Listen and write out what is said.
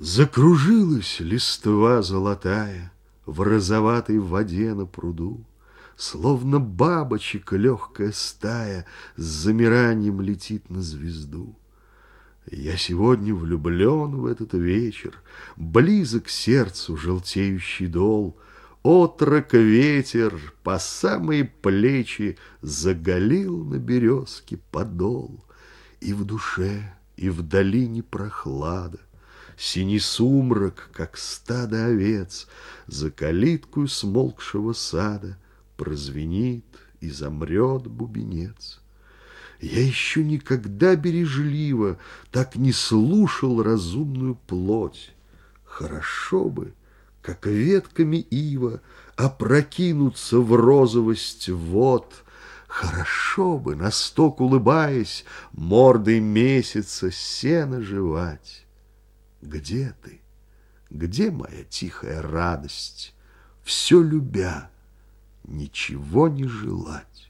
Закружилась листва золотая В розоватой воде на пруду, Словно бабочек легкая стая С замиранием летит на звезду. Я сегодня влюблен в этот вечер, Близок сердцу желтеющий дол, Отрок ветер по самые плечи Заголил на березке подол. И в душе, и в долине прохлада, Синий сумрак, как стадо овец, За калиткою смолкшего сада Прозвенит и замрет бубенец. Я еще никогда бережливо Так не слушал разумную плоть. Хорошо бы, как ветками ива, Опрокинуться в розовость вод. Хорошо бы, на сток улыбаясь, Мордой месяца сено жевать. Где ты? Где моя тихая радость? Все любя, ничего не желать.